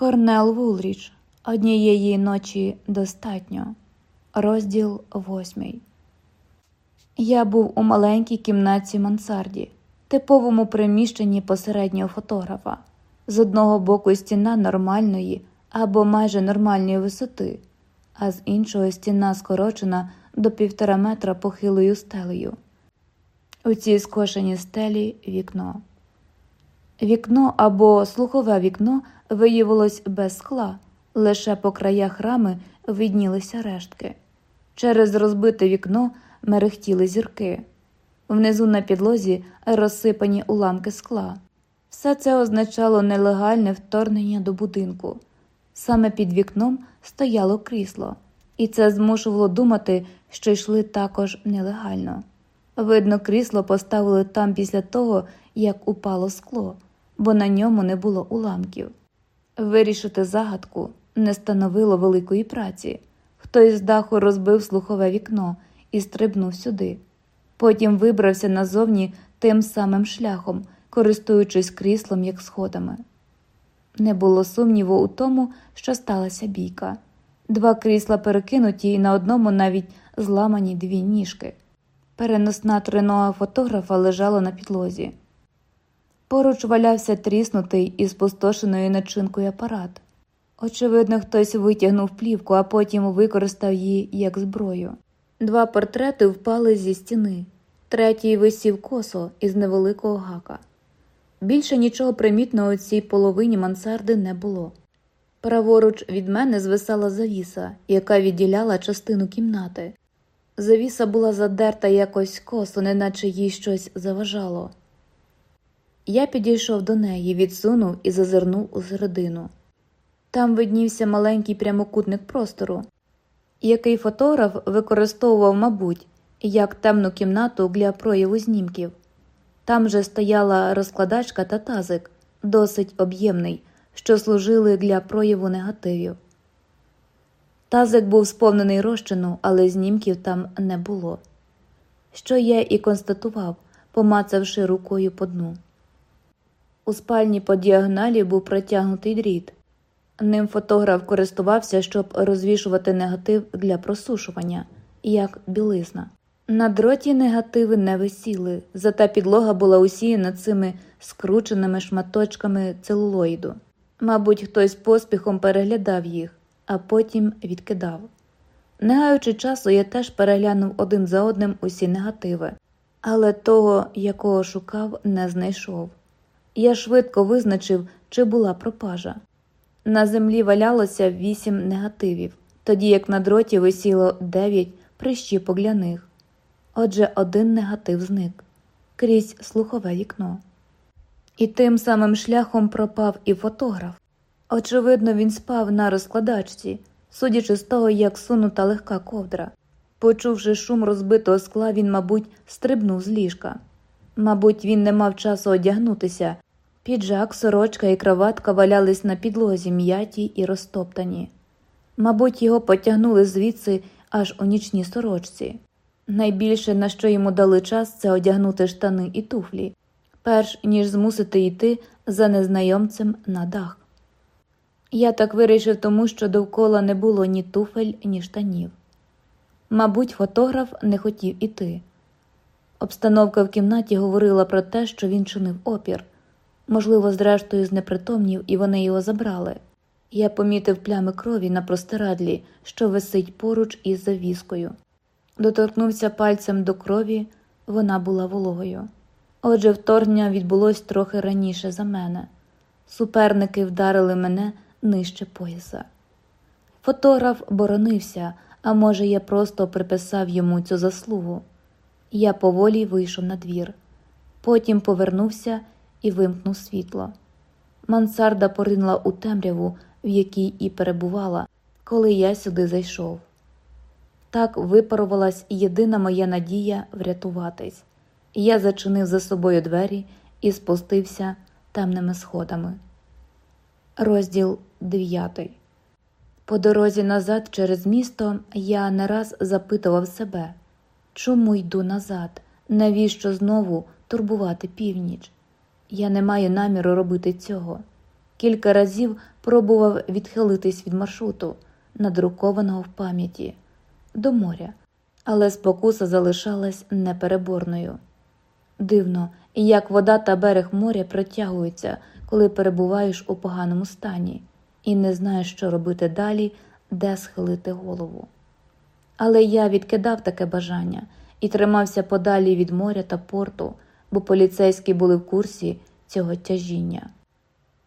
Корнел Вулріч. Однієї ночі достатньо. Розділ восьмий. Я був у маленькій кімнаті мансарді, типовому приміщенні посереднього фотографа. З одного боку стіна нормальної або майже нормальної висоти, а з іншого стіна скорочена до півтора метра похилою стелею. У цій скошеній стелі вікно. Вікно або слухове вікно виявилось без скла, лише по краях рами виднілися рештки. Через розбите вікно мерехтіли зірки. Внизу на підлозі розсипані уламки скла. Все це означало нелегальне вторгнення до будинку. Саме під вікном стояло крісло, і це змушувало думати, що йшли також нелегально. Видно, крісло поставили там після того, як упало скло, бо на ньому не було уламків. Вирішити загадку не становило великої праці. Хтось з даху розбив слухове вікно і стрибнув сюди. Потім вибрався назовні тим самим шляхом, користуючись кріслом як сходами. Не було сумніву у тому, що сталася бійка. Два крісла перекинуті, і на одному навіть зламані дві ніжки. Переносна тринога фотографа лежала на підлозі. Поруч валявся тріснутий і спустошеною начинкою апарат. Очевидно, хтось витягнув плівку, а потім використав її як зброю. Два портрети впали зі стіни, третій висів косо із невеликого гака. Більше нічого примітного у цій половині мансарди не було. Праворуч від мене звисала завіса, яка відділяла частину кімнати. Завіса була задерта якось косо, неначе їй щось заважало. Я підійшов до неї, відсунув і зазирнув у середину. Там виднівся маленький прямокутник простору, який фотограф використовував, мабуть, як темну кімнату для прояву знімків. Там же стояла розкладачка та тазик, досить об'ємний, що служили для прояву негативів. Тазик був сповнений розчину, але знімків там не було. Що я і констатував, помацавши рукою по дну. У спальні по діагоналі був протягнутий дріт. Ним фотограф користувався, щоб розвішувати негатив для просушування, як білизна. На дроті негативи не висіли, зате підлога була усіяна цими скрученими шматочками целулоїду. Мабуть, хтось поспіхом переглядав їх, а потім відкидав. Не гаючи часу, я теж переглянув один за одним усі негативи, але того, якого шукав, не знайшов. Я швидко визначив, чи була пропажа. На землі валялося вісім негативів, тоді як на дроті висіло дев'ять прищіпок для них. Отже, один негатив зник крізь слухове вікно. І тим самим шляхом пропав і фотограф. Очевидно, він спав на розкладачці, судячи з того, як сунута легка ковдра. Почувши шум розбитого скла, він, мабуть, стрибнув з ліжка. Мабуть, він не мав часу одягнутися. Піджак, сорочка і кроватка валялись на підлозі м'яті і розтоптані. Мабуть, його потягнули звідси аж у нічній сорочці. Найбільше, на що йому дали час, це одягнути штани і туфлі, перш ніж змусити йти за незнайомцем на дах. Я так вирішив, тому що довкола не було ні туфель, ні штанів. Мабуть, фотограф не хотів іти. Обстановка в кімнаті говорила про те, що він чинив опір, можливо, зрештою, знепритомнів, і вони його забрали. Я помітив плями крові на простирадлі, що висить поруч із завіскою. Доторкнувся пальцем до крові, вона була вологою. Отже, вторгнення відбулось трохи раніше за мене. Суперники вдарили мене нижче пояса. Фотограф боронився, а може, я просто приписав йому цю заслугу. Я поволі вийшов на двір. Потім повернувся і вимкнув світло. Мансарда поринула у темряву, в якій і перебувала, коли я сюди зайшов. Так випарувалась єдина моя надія врятуватись. Я зачинив за собою двері і спустився темними сходами. Розділ 9 По дорозі назад через місто я не раз запитував себе, чому йду назад, навіщо знову турбувати північ? Я не маю наміру робити цього. кілька разів пробував відхилитись від маршруту, надрукованого в пам'яті, до моря, але спокуса залишалась непереборною. Дивно, як вода та берег моря притягуються, коли перебуваєш у поганому стані, і не знаєш, що робити далі, де схилити голову. Але я відкидав таке бажання і тримався подалі від моря та порту, бо поліцейські були в курсі цього тяжіння.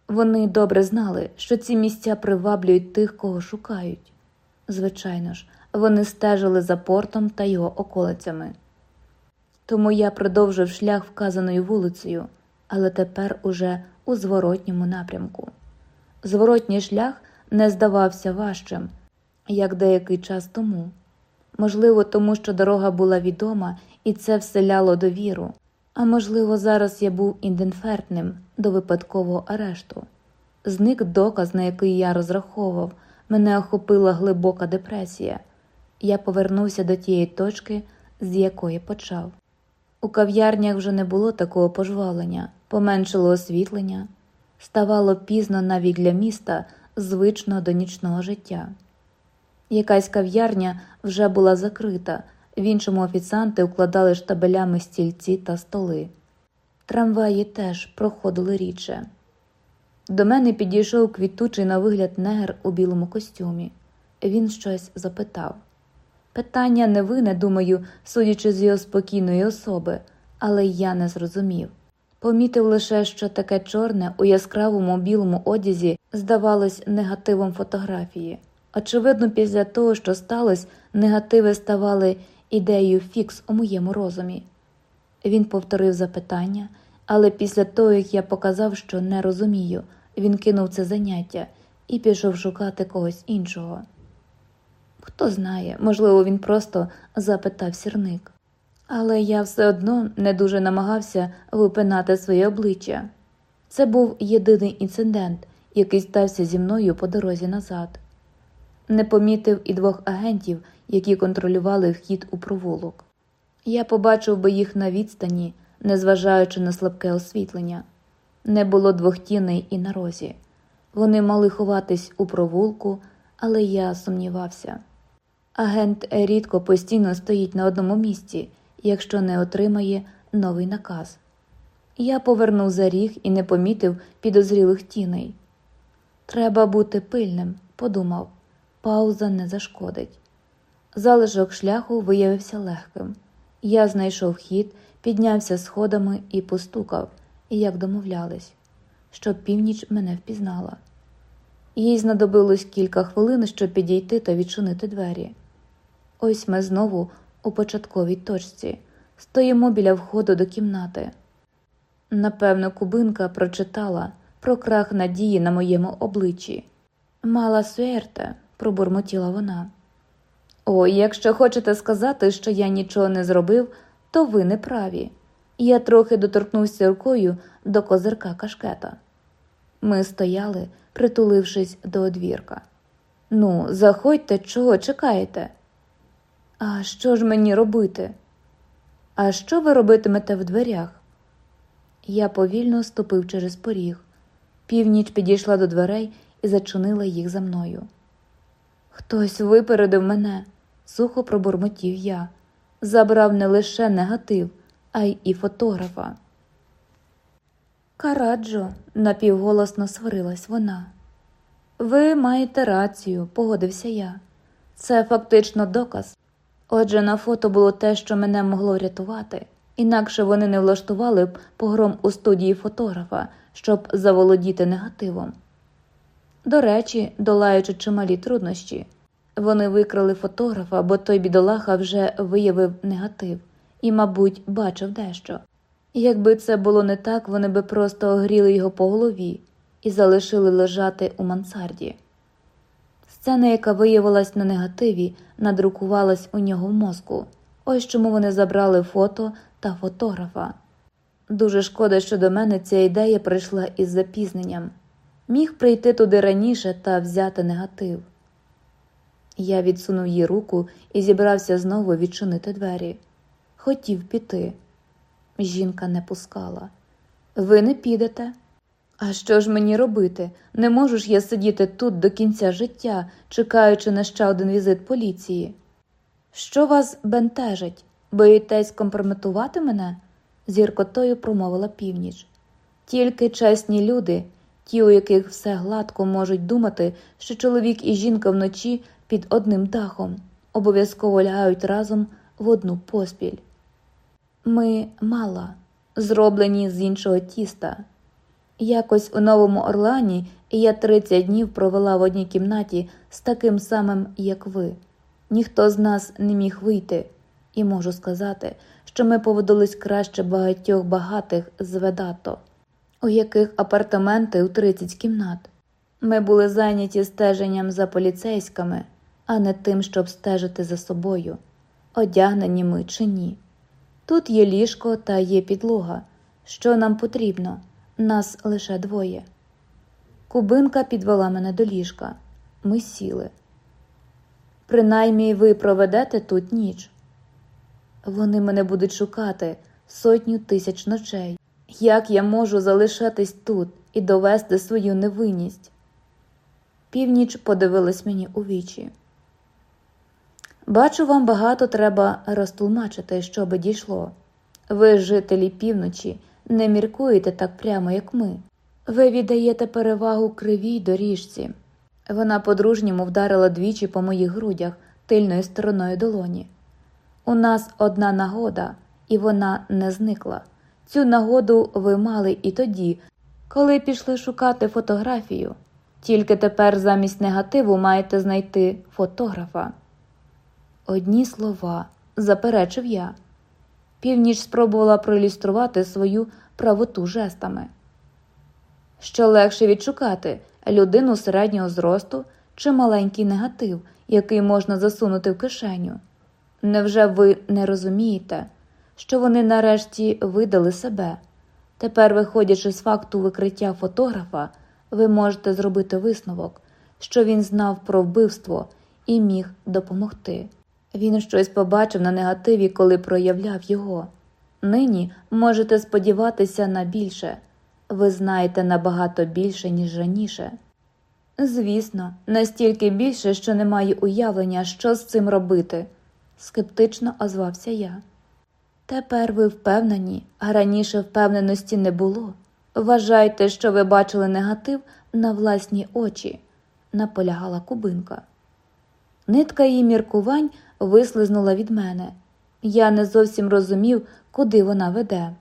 Вони добре знали, що ці місця приваблюють тих, кого шукають. Звичайно ж, вони стежили за портом та його околицями. Тому я продовжив шлях вказаною вулицею, але тепер уже у зворотньому напрямку. Зворотній шлях не здавався важчим, як деякий час тому. Можливо, тому що дорога була відома і це вселяло довіру, а можливо, зараз я був інденфертним до випадкового арешту. Зник доказ, на який я розраховував, мене охопила глибока депресія. Я повернувся до тієї точки, з якої почав. У кав'ярнях вже не було такого пожвавлення, поменшило освітлення, ставало пізно навіть для міста, звично до нічного життя. Якась кав'ярня вже була закрита, в іншому офіціанти укладали штабелями стільці та столи. Трамваї теж проходили рідше. До мене підійшов квітучий на вигляд негр у білому костюмі. Він щось запитав. Питання не вине, думаю, судячи з його спокійної особи, але я не зрозумів. Помітив лише, що таке чорне у яскравому білому одязі здавалось негативом фотографії. Очевидно, після того, що сталося, негативи ставали ідеєю фікс у моєму розумі. Він повторив запитання, але після того, як я показав, що не розумію, він кинув це заняття і пішов шукати когось іншого. Хто знає, можливо, він просто запитав сірник. Але я все одно не дуже намагався випинати своє обличчя. Це був єдиний інцидент, який стався зі мною по дорозі назад. Не помітив і двох агентів, які контролювали вхід у провулок. Я побачив би їх на відстані, незважаючи на слабке освітлення. Не було двох тіней і на розі. Вони мали ховатись у провулку, але я сумнівався. Агент рідко постійно стоїть на одному місці, якщо не отримає новий наказ. Я повернув за ріг і не помітив підозрілих тіней. Треба бути пильним, подумав, пауза не зашкодить. Залишок шляху виявився легким. Я знайшов хід, піднявся сходами і постукав, як домовлялись, щоб північ мене впізнала. Їй знадобилось кілька хвилин, щоб підійти та відчинити двері. Ось ми знову у початковій точці, стоїмо біля входу до кімнати. Напевно, кубинка прочитала про крах надії на моєму обличчі. Мала суерте, пробурмотіла вона. О, якщо хочете сказати, що я нічого не зробив, то ви не праві. Я трохи доторкнувся рукою до козирка кашкета. Ми стояли, притулившись до одвірка. Ну, заходьте, чого чекаєте? А що ж мені робити? А що ви робитимете в дверях? Я повільно ступив через поріг. Північ підійшла до дверей і зачинила їх за мною. Хтось випередив мене, сухо пробурмотів я, забрав не лише негатив, а й і фотографа. Караджо, напівголосно сварилась вона. Ви маєте рацію, погодився я. Це фактично доказ. Отже, на фото було те, що мене могло врятувати, інакше вони не влаштували б погром у студії фотографа, щоб заволодіти негативом. До речі, долаючи чималі труднощі, вони викрали фотографа, бо той бідолаха вже виявив негатив і, мабуть, бачив дещо. Якби це було не так, вони би просто огріли його по голові і залишили лежати у мансарді. Сцена, яка виявилась на негативі, надрукувалась у нього в мозку. Ось чому вони забрали фото та фотографа. Дуже шкода, що до мене ця ідея прийшла із запізненням. Міг прийти туди раніше та взяти негатив. Я відсунув їй руку і зібрався знову відчинити двері. Хотів піти. Жінка не пускала. Ви не підете. А що ж мені робити? Не можу ж я сидіти тут до кінця життя, чекаючи на ще один візит поліції. Що вас бентежить? Боїтесь компрометувати мене? з гіркотою промовила північ. Тільки чесні люди, ті, у яких все гладко можуть думати, що чоловік і жінка вночі під одним дахом обов'язково лягають разом в одну поспіль. Ми мала, зроблені з іншого тіста. Якось у Новому Орлеані я 30 днів провела в одній кімнаті з таким самим, як ви. Ніхто з нас не міг вийти, і можу сказати, що ми поводились краще багатьох багатих з Ведато, у яких апартаменти у 30 кімнат. Ми були зайняті стеженням за поліцейськими, а не тим, щоб стежити за собою, одягнені ми чи ні. Тут є ліжко та є підлога. Що нам потрібно? Нас лише двоє. Кубинка підвела мене до ліжка. Ми сіли. Принаймні ви проведете тут ніч. Вони мене будуть шукати сотню тисяч ночей. Як я можу залишатись тут і довести свою невинність? Північ подивилась мені у вічі. Бачу, вам багато треба розтлумачити, щоби дійшло. Ви, жителі півночі, не міркуєте так прямо, як ми. Ви віддаєте перевагу кривій доріжці. Вона по-дружньому вдарила двічі по моїх грудях тильною стороною долоні. У нас одна нагода, і вона не зникла. Цю нагоду ви мали і тоді, коли пішли шукати фотографію. Тільки тепер замість негативу маєте знайти фотографа. Одні слова, заперечив я. Північ спробувала проілюструвати свою правоту жестами. Що легше відшукати людину середнього зросту чи маленький негатив, який можна засунути в кишеню. Невже ви не розумієте, що вони нарешті видали себе? Тепер, виходячи з факту викриття фотографа, ви можете зробити висновок, що він знав про вбивство і міг допомогти. Він щось побачив на негативі, коли проявляв його. Нині можете сподіватися на більше ви знаєте набагато більше, ніж раніше. Звісно, настільки більше, що немає уявлення, що з цим робити, скептично озвався я. Тепер ви впевнені, а раніше впевненості не було. Вважайте, що ви бачили негатив на власні очі, наполягала кубинка. Нитка її міркувань вислизнула від мене. Я не зовсім розумів, куди вона веде.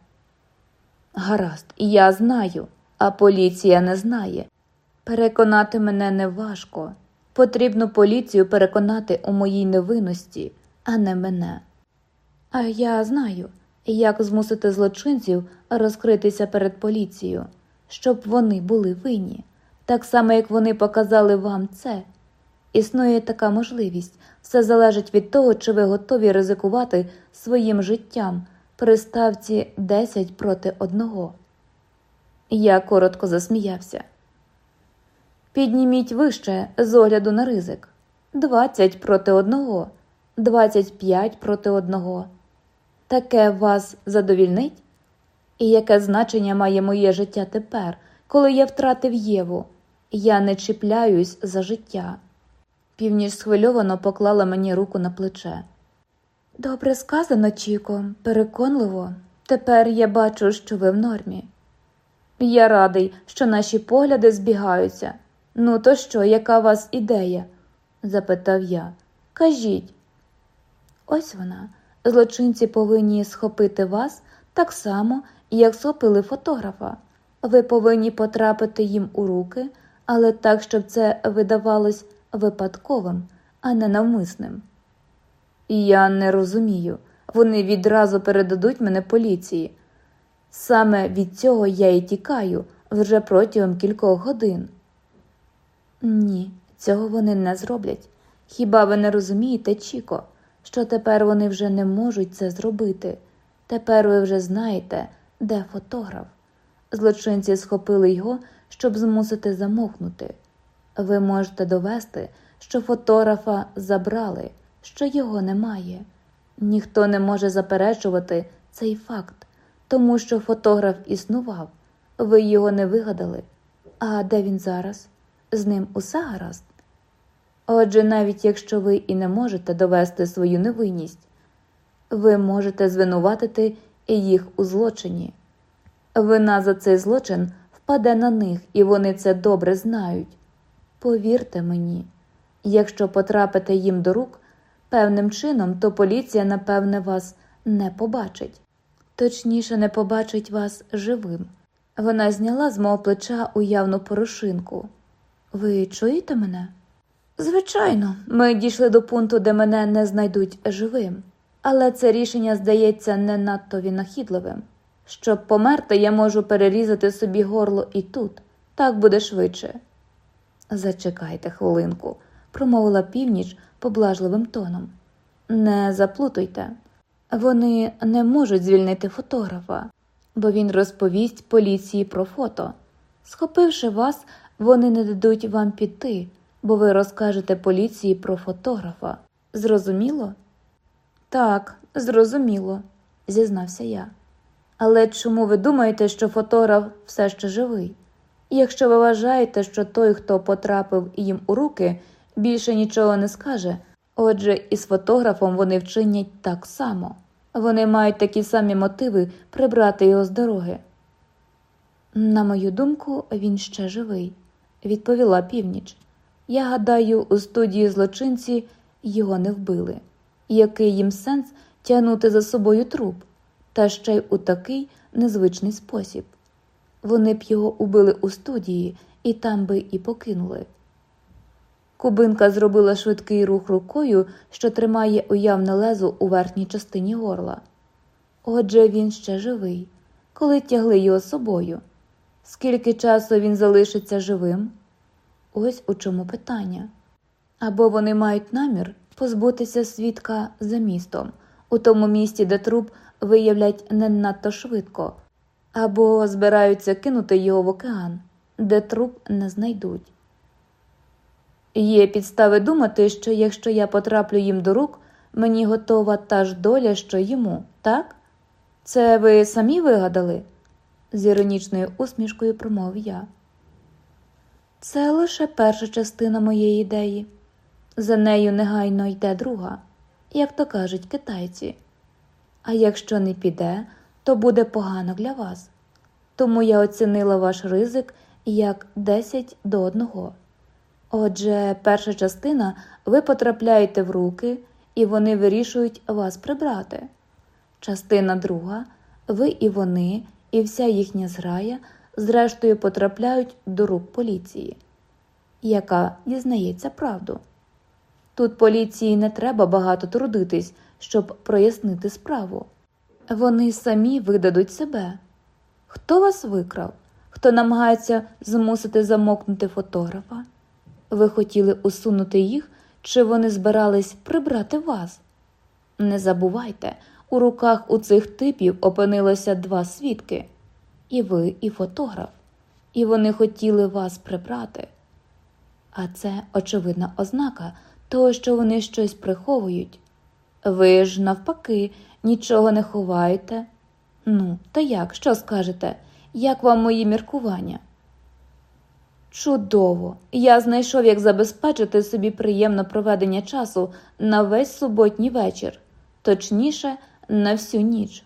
Гаразд, я знаю, а поліція не знає. Переконати мене не важко. Потрібно поліцію переконати у моїй невинності, а не мене. А я знаю, як змусити злочинців розкритися перед поліцією, щоб вони були винні, так само, як вони показали вам це. Існує така можливість, все залежить від того, чи ви готові ризикувати своїм життям при ставці 10 проти одного. Я коротко засміявся. Підніміть вище з огляду на ризик 20 проти одного, 25 проти одного. Таке вас задовільнить? І яке значення має моє життя тепер, коли я втратив Єву? Я не чіпляюсь за життя. Північ схвильовано поклала мені руку на плече. Добре сказано, Чіко, переконливо. Тепер я бачу, що ви в нормі. Я радий, що наші погляди збігаються. Ну, то що, яка вас ідея? запитав я. Кажіть. Ось вона. Злочинці повинні схопити вас так само, як схопили фотографа. Ви повинні потрапити їм у руки, але так, щоб це видавалось випадковим, а не навмисним. Я не розумію, вони відразу передадуть мене поліції. Саме від цього я і тікаю вже протягом кількох годин. Ні, цього вони не зроблять. Хіба ви не розумієте, Чіко, що тепер вони вже не можуть це зробити? Тепер ви вже знаєте, де фотограф. Злочинці схопили його, щоб змусити замовкнути. Ви можете довести, що фотографа забрали, що його немає. Ніхто не може заперечувати цей факт, тому що фотограф існував, ви його не вигадали. А де він зараз? З ним усе гаразд? Отже, навіть якщо ви і не можете довести свою невинність, ви можете звинуватити їх у злочині. Вина за цей злочин впаде на них, і вони це добре знають. Повірте мені, якщо потрапите їм до рук певним чином, то поліція, напевне, вас не побачить. Точніше, не побачить вас живим. Вона зняла з мого плеча уявну порошинку. Ви чуєте мене? Звичайно, ми дійшли до пункту, де мене не знайдуть живим, але це рішення здається не надто винахідливим. Щоб померти, я можу перерізати собі горло і тут, так буде швидше. Зачекайте хвилинку, промовила північ поблажливим тоном. Не заплутуйте. Вони не можуть звільнити фотографа, бо він розповість поліції про фото. Схопивши вас, вони не дадуть вам піти, бо ви розкажете поліції про фотографа. Зрозуміло? Так, зрозуміло, зізнався я. Але чому ви думаєте, що фотограф все ще живий? Якщо ви вважаєте, що той, хто потрапив їм у руки, більше нічого не скаже, отже, і з фотографом вони вчинять так само. Вони мають такі самі мотиви прибрати його з дороги. На мою думку, він ще живий, відповіла північ. Я гадаю, у студії злочинці його не вбили. Який їм сенс тягнути за собою труп, та ще й у такий незвичний спосіб. Вони б його убили у студії і там би і покинули. Кубинка зробила швидкий рух рукою, що тримає уявне лезо у верхній частині горла. Отже, він ще живий, коли тягли його з собою. Скільки часу він залишиться живим? Ось у чому питання. Або вони мають намір позбутися свідка за містом, у тому місці, де труп виявлять не надто швидко, або збираються кинути його в океан, де труп не знайдуть. Є підстави думати, що якщо я потраплю їм до рук, мені готова та ж доля, що йому, так? Це ви самі вигадали? з іронічною усмішкою промовив я. Це лише перша частина моєї ідеї. За нею негайно йде друга, як то кажуть китайці. А якщо не піде, то буде погано для вас. Тому я оцінила ваш ризик як 10 до 1. Отже, перша частина ви потрапляєте в руки, і вони вирішують вас прибрати. Частина друга ви і вони, і вся їхня зграя, зрештою, потрапляють до рук поліції, яка дізнається правду. Тут поліції не треба багато трудитись, щоб прояснити справу. Вони самі видадуть себе. Хто вас викрав? Хто намагається змусити замокнути фотографа? Ви хотіли усунути їх, чи вони збирались прибрати вас? Не забувайте, у руках у цих типів опинилося два свідки і ви, і фотограф, і вони хотіли вас прибрати. А це очевидна ознака того, що вони щось приховують. Ви ж, навпаки, нічого не ховаєте. Ну, та як, що скажете? Як вам мої міркування? Чудово! Я знайшов, як забезпечити собі приємне проведення часу на весь суботній вечір, точніше, на всю ніч.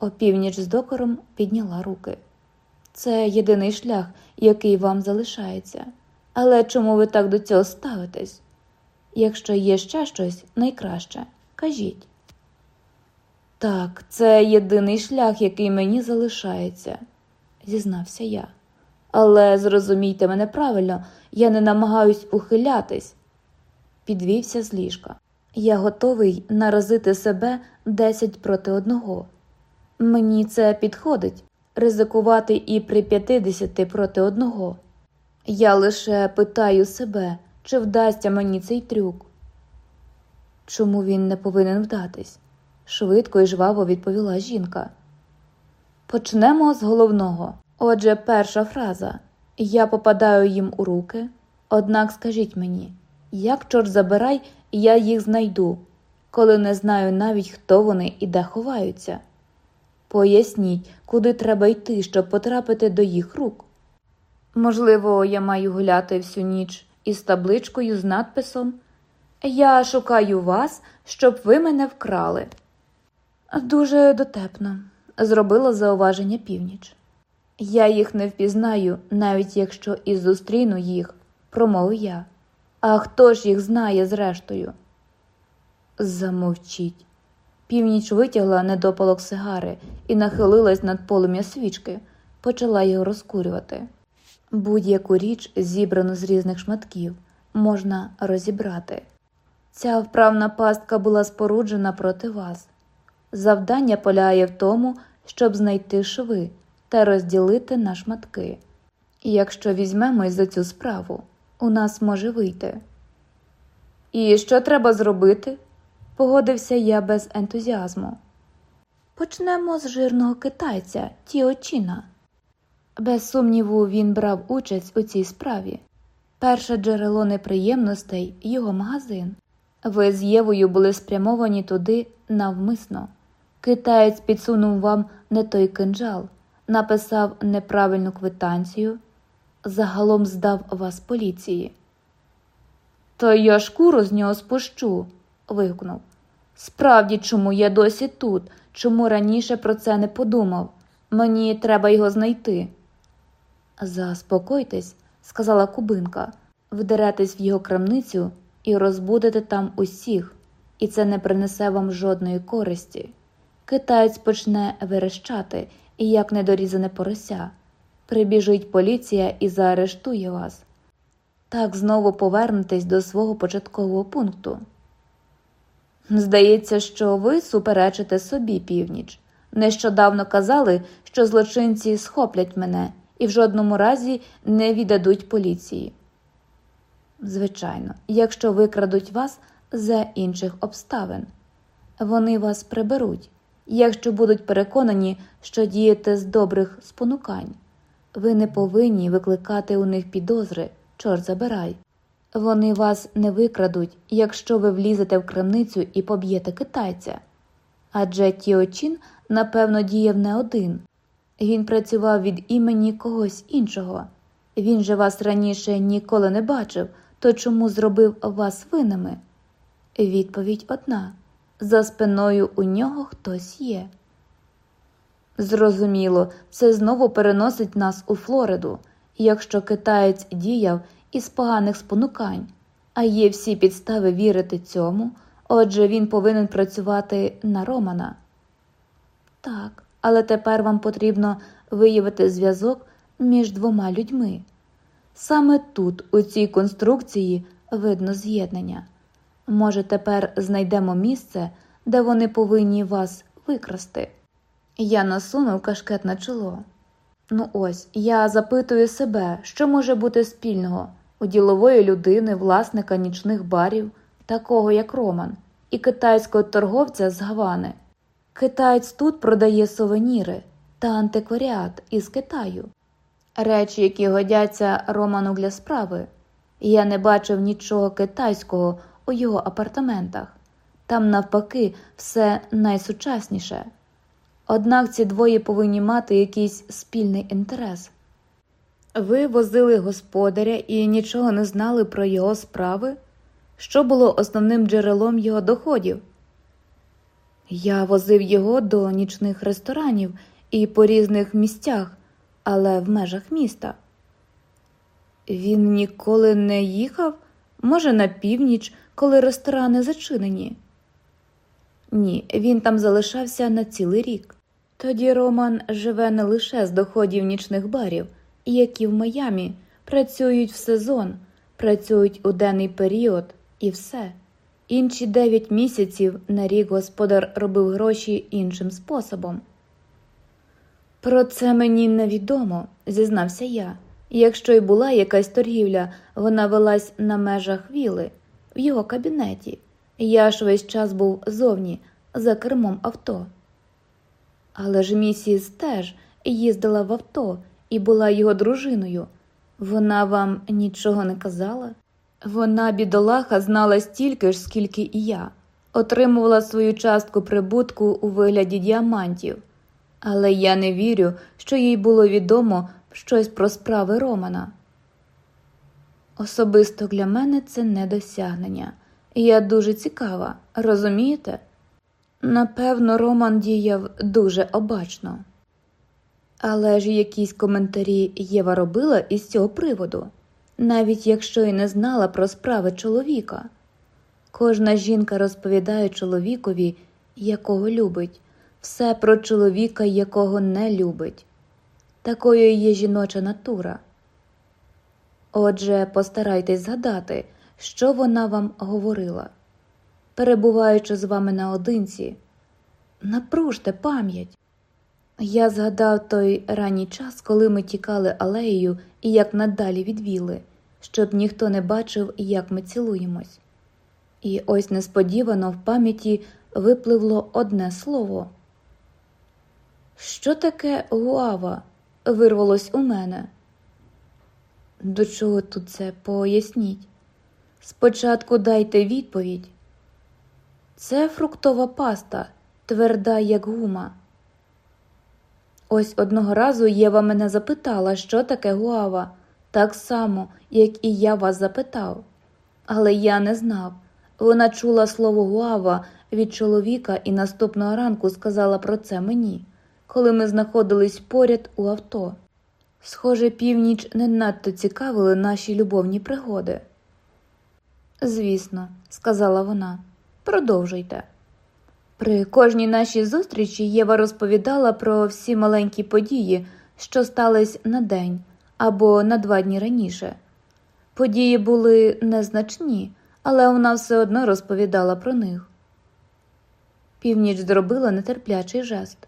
Опівніч з докором підняла руки. Це єдиний шлях, який вам залишається. Але чому ви так до цього ставитесь? Якщо є ще щось найкраще, кажіть. Так, це єдиний шлях, який мені залишається, зізнався я. Але зрозумійте мене правильно, я не намагаюсь ухилятись. Підвівся з ліжка. Я готовий наразити себе десять проти одного. Мені це підходить ризикувати і при п'ятидесяти проти одного. Я лише питаю себе, чи вдасться мені цей трюк. Чому він не повинен вдатись? швидко і жваво відповіла жінка. Почнемо з головного. Отже, перша фраза я попадаю їм у руки. Однак скажіть мені, як, чорт забирай, я їх знайду, коли не знаю навіть, хто вони і де ховаються. Поясніть, куди треба йти, щоб потрапити до їх рук. Можливо, я маю гуляти всю ніч із табличкою з надписом Я шукаю вас, щоб ви мене вкрали. Дуже дотепно, зробила зауваження північ. Я їх не впізнаю, навіть якщо і зустріну їх, промовив я. А хто ж їх знає зрештою? Замовчіть. Північ витягла недопалок сигари і нахилилась над полум'я свічки, почала його розкурювати. Будь-яку річ, зібрану з різних шматків, можна розібрати. Ця вправна пастка була споруджена проти вас. Завдання полягає в тому, щоб знайти шви та розділити на шматки. І якщо візьмемось за цю справу, у нас може вийти. І що треба зробити? Погодився я без ентузіазму. Почнемо з жирного китайця Тіочіна. Без сумніву, він брав участь у цій справі. Перше джерело неприємностей його магазин. Ви з Євою були спрямовані туди навмисно. Китаєць підсунув вам не той кинджал, написав неправильну квитанцію, загалом здав вас поліції. То я шкуру з нього спущу. вигукнув. Справді, чому я досі тут, чому раніше про це не подумав? Мені треба його знайти. Заспокойтесь, сказала кубинка, вдеретесь в його крамницю і розбудете там усіх, і це не принесе вам жодної користі. Китаєць почне верещати і як недорізане порося. Прибіжить поліція і заарештує вас. Так знову повернетесь до свого початкового пункту. Здається, що ви суперечите собі північ. Нещодавно казали, що злочинці схоплять мене і в жодному разі не віддадуть поліції. Звичайно, якщо викрадуть вас за інших обставин, вони вас приберуть, якщо будуть переконані, що дієте з добрих спонукань. Ви не повинні викликати у них підозри, чорт забирай. Вони вас не викрадуть, якщо ви влізете в крамницю і поб'єте китайця. Адже Тіочин, напевно, діяв не один. Він працював від імені когось іншого. Він же вас раніше ніколи не бачив, то чому зробив вас винними? Відповідь одна за спиною у нього хтось є. Зрозуміло, це знову переносить нас у Флориду, якщо китаєць діяв із поганих спонукань, а є всі підстави вірити цьому, отже, він повинен працювати на Романа. Так, але тепер вам потрібно виявити зв'язок між двома людьми. Саме тут, у цій конструкції, видно з'єднання. Може, тепер знайдемо місце, де вони повинні вас викрасти. Я насунув кашкет на чоло. Ну ось, я запитую себе, що може бути спільного у ділової людини, власника нічних барів, такого як Роман, і китайського торговця з Гавани. Китаєць тут продає сувеніри та антикваріат із Китаю, речі, які годяться Роману для справи. Я не бачив нічого китайського у його апартаментах. Там, навпаки, все найсучасніше. Однак ці двоє повинні мати якийсь спільний інтерес. Ви возили господаря і нічого не знали про його справи, що було основним джерелом його доходів. Я возив його до нічних ресторанів і по різних місцях, але в межах міста. Він ніколи не їхав, може, на північ, коли ресторани зачинені. Ні, він там залишався на цілий рік. Тоді Роман живе не лише з доходів нічних барів, які в Майамі працюють в сезон, працюють у денний період і все. Інші дев'ять місяців на рік господар робив гроші іншим способом. Про це мені невідомо, зізнався я. Якщо й була якась торгівля, вона велась на межах віли, в його кабінеті. Я ж весь час був зовні, за кермом авто. Але ж місіс теж їздила в авто і була його дружиною. Вона вам нічого не казала? Вона, бідолаха, знала стільки ж, скільки і я, отримувала свою частку прибутку у вигляді діамантів, але я не вірю, що їй було відомо щось про справи Романа. Особисто для мене це не досягнення. Я дуже цікава, розумієте? Напевно, Роман діяв дуже обачно. Але ж якісь коментарі Єва робила із цього приводу, навіть якщо й не знала про справи чоловіка. Кожна жінка розповідає чоловікові, якого любить, все про чоловіка, якого не любить. Такою є жіноча натура. Отже, постарайтесь згадати, що вона вам говорила, перебуваючи з вами наодинці, напружте пам'ять. Я згадав той ранній час, коли ми тікали алеєю і як надалі відвіли, щоб ніхто не бачив, як ми цілуємось. І ось несподівано в пам'яті випливло одне слово. Що таке гуава? вирвалось у мене. До чого тут це поясніть? Спочатку дайте відповідь. Це фруктова паста, тверда, як гума. Ось одного разу Єва мене запитала, що таке гуава, так само, як і я вас запитав. Але я не знав. Вона чула слово гуава від чоловіка і наступного ранку сказала про це мені, коли ми знаходились поряд у авто. Схоже, північ не надто цікавили наші любовні пригоди. Звісно, сказала вона, продовжуйте. При кожній нашій зустрічі Єва розповідала про всі маленькі події, що стались на день або на два дні раніше. Події були незначні, але вона все одно розповідала про них. Північ зробила нетерплячий жест.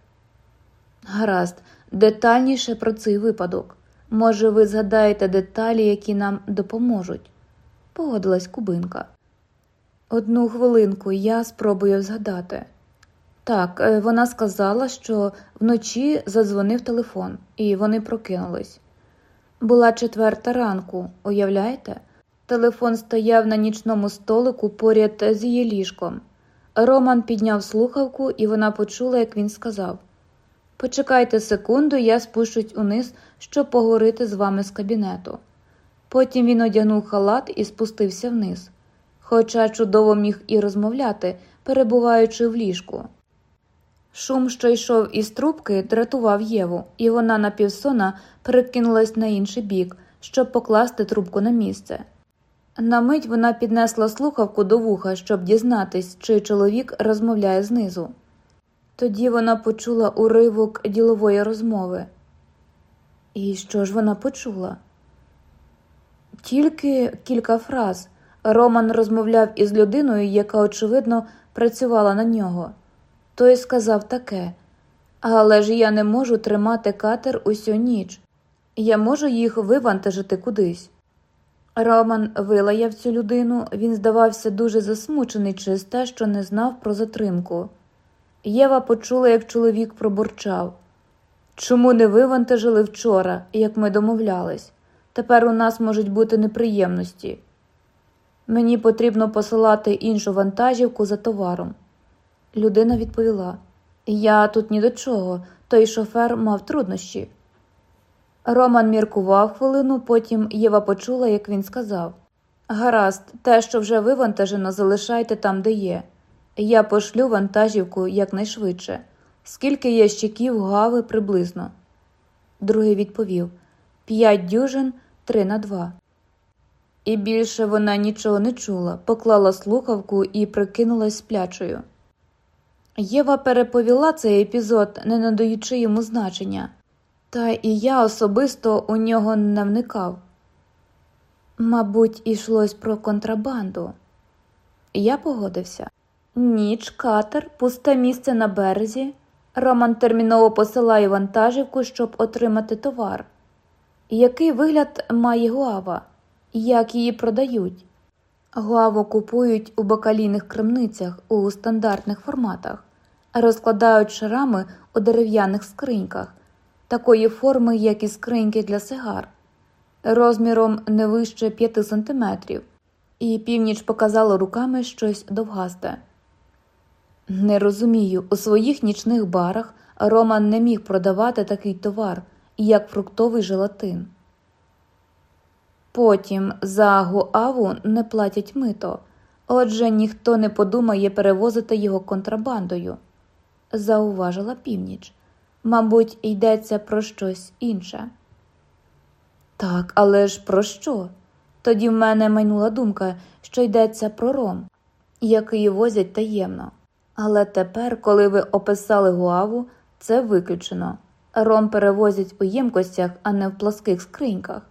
Гаразд, детальніше про цей випадок. Може, ви згадаєте деталі, які нам допоможуть, погодилась кубинка. Одну хвилинку я спробую згадати. Так, е, вона сказала, що вночі задзвонив телефон, і вони прокинулись. Була четверта ранку, уявляєте? Телефон стояв на нічному столику поряд з її ліжком. Роман підняв слухавку, і вона почула, як він сказав: Почекайте секунду, я спущусь униз, щоб поговорити з вами з кабінету. Потім він одягнув халат і спустився вниз, хоча чудово міг і розмовляти, перебуваючи в ліжку. Шум, що йшов із трубки, дратував Єву, і вона напівсона перекинулась на інший бік, щоб покласти трубку на місце. На мить вона піднесла слухавку до вуха, щоб дізнатись, чи чоловік розмовляє знизу. Тоді вона почула уривок ділової розмови. І що ж вона почула? Тільки кілька фраз Роман розмовляв із людиною, яка, очевидно, працювала на нього. Той сказав таке, але ж я не можу тримати катер усю ніч, я можу їх вивантажити кудись. Роман вилаяв цю людину, він здавався дуже засмучений через те, що не знав про затримку. Єва почула, як чоловік пробурчав. Чому не вивантажили вчора, як ми домовлялись? Тепер у нас можуть бути неприємності. Мені потрібно посилати іншу вантажівку за товаром. Людина відповіла: Я тут ні до чого, той шофер мав труднощі. Роман міркував хвилину, потім Єва почула, як він сказав: Гаразд, те, що вже вивантажено, залишайте там, де є. Я пошлю вантажівку якнайшвидше. Скільки ящиків гави приблизно? Другий відповів п'ять дюжин, три на два. І більше вона нічого не чула, поклала слухавку і прикинулась сплячою. Єва переповіла цей епізод, не надаючи йому значення, та і я особисто у нього не вникав. Мабуть, ішлось про контрабанду. Я погодився. Ніч, катер, пусте місце на березі. Роман терміново посилає вантажівку, щоб отримати товар. Який вигляд має гуава? Як її продають? Гуаву купують у бакалійних крамницях у стандартних форматах, розкладають шарами у дерев'яних скриньках, такої форми, як і скриньки для сигар, розміром не вище 5 сантиметрів, і північ показала руками щось довгасте. Не розумію, у своїх нічних барах Роман не міг продавати такий товар, як фруктовий желатин. Потім за гуаву не платять мито, отже ніхто не подумає перевозити його контрабандою, зауважила північ. Мабуть, йдеться про щось інше. Так, але ж про що? Тоді в мене майнула думка, що йдеться про ром, який возять таємно. Але тепер, коли ви описали гуаву, це виключено. Ром перевозять у ємкостях, а не в плоских скриньках.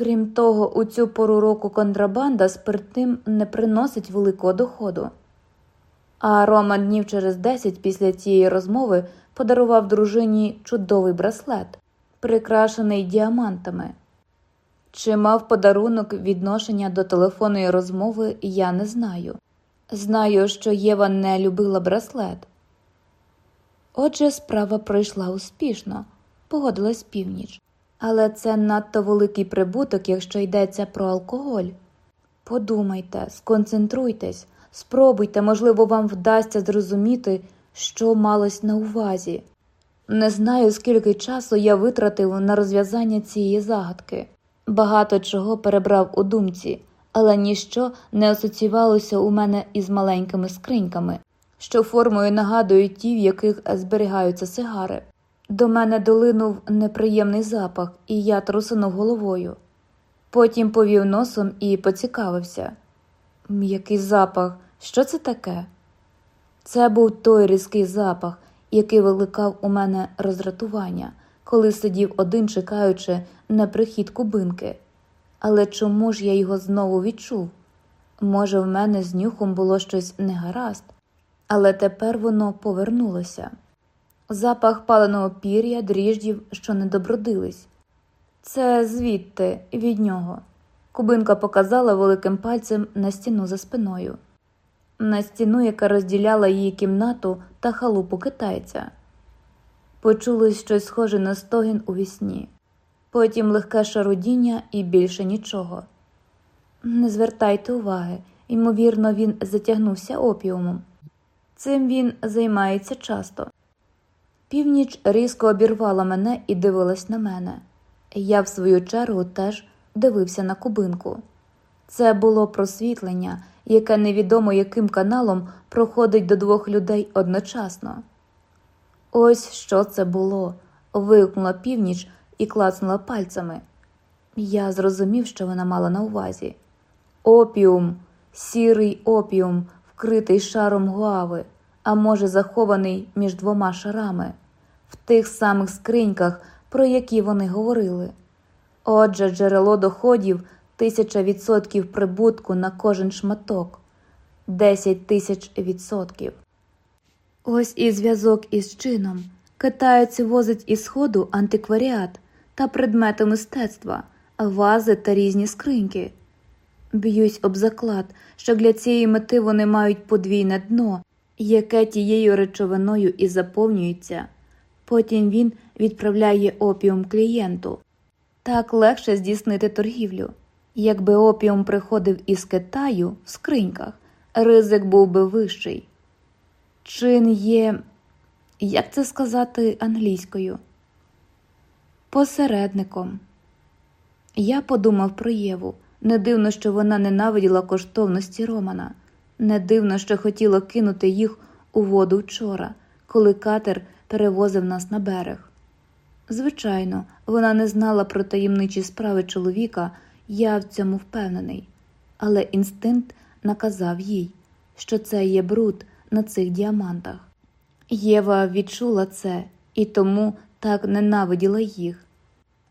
Крім того, у цю пору року контрабанда спиртним не приносить великого доходу. А Рома днів через десять після цієї розмови подарував дружині чудовий браслет, прикрашений діамантами. Чи мав подарунок відношення до телефонної розмови, я не знаю. Знаю, що Єва не любила браслет. Отже, справа пройшла успішно, погодилась північ, але це надто великий прибуток, якщо йдеться про алкоголь. Подумайте, сконцентруйтесь, спробуйте, можливо, вам вдасться зрозуміти, що малось на увазі. Не знаю, скільки часу я витратив на розв'язання цієї загадки. Багато чого перебрав у думці, але ніщо не асоціювалося у мене із маленькими скриньками, що формою нагадують ті, в яких зберігаються сигари. До мене долинув неприємний запах, і я трусинув головою. Потім повів носом і поцікавився. Який запах, що це таке? Це був той різкий запах, який викликав у мене роздратування, коли сидів один, чекаючи на прихід кубинки. Але чому ж я його знову відчув? Може, в мене з нюхом було щось негаразд, але тепер воно повернулося. Запах паленого пір'я, дріждів, що не добродились. Це звідти, від нього. Кубинка показала великим пальцем на стіну за спиною, на стіну, яка розділяла її кімнату та халупу китайця. Почулось щось схоже на стогін у вісні потім легке шарудіння і більше нічого. Не звертайте уваги, ймовірно, він затягнувся опіумом. Цим він займається часто. Північ різко обірвала мене і дивилась на мене. Я, в свою чергу, теж дивився на кубинку. Це було просвітлення, яке невідомо яким каналом проходить до двох людей одночасно. Ось що це було. вигукнула північ, і клацнула пальцями. Я зрозумів, що вона мала на увазі. Опіум, сірий опіум, вкритий шаром гуави, а може, захований між двома шарами, в тих самих скриньках, про які вони говорили. Отже, джерело доходів тисяча відсотків прибутку на кожен шматок, десять тисяч відсотків. Ось і зв'язок із чином. Китаєць возить із сходу антикваріат та предмети мистецтва, вази та різні скриньки. Б'юсь об заклад, що для цієї мети вони мають подвійне дно, яке тією речовиною і заповнюється. Потім він відправляє опіум клієнту. Так легше здійснити торгівлю. Якби опіум приходив із Китаю в скриньках, ризик був би вищий. Чин є, як це сказати англійською? посередником. Я подумав про Єву. Не дивно, що вона ненавиділа коштовності Романа, не дивно, що хотіла кинути їх у воду вчора, коли катер перевозив нас на берег. Звичайно, вона не знала про таємничі справи чоловіка, я в цьому впевнений, але інстинкт наказав їй, що це є бруд на цих діамантах. Єва відчула це і тому так ненавиділа їх.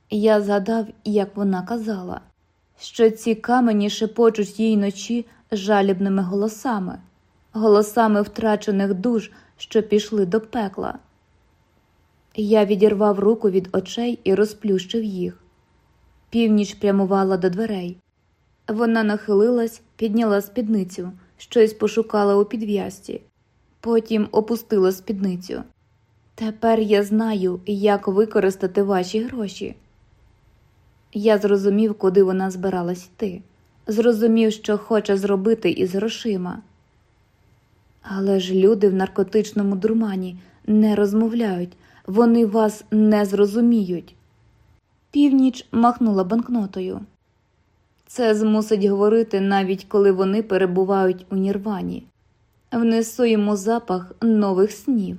Я згадав, як вона казала, що ці камені шепочуть їй ночі жалібними голосами, голосами втрачених душ, що пішли до пекла. Я відірвав руку від очей і розплющив їх. Північ прямувала до дверей. Вона нахилилась, підняла спідницю, щось пошукала у підв'язці, потім опустила спідницю. Тепер я знаю, як використати ваші гроші. Я зрозумів, куди вона збиралась йти, зрозумів, що хоче зробити із грошима. Але ж люди в наркотичному дурмані не розмовляють, вони вас не зрозуміють. Північ махнула банкнотою. Це змусить говорити навіть коли вони перебувають у нірвані. Внесу йому запах нових снів.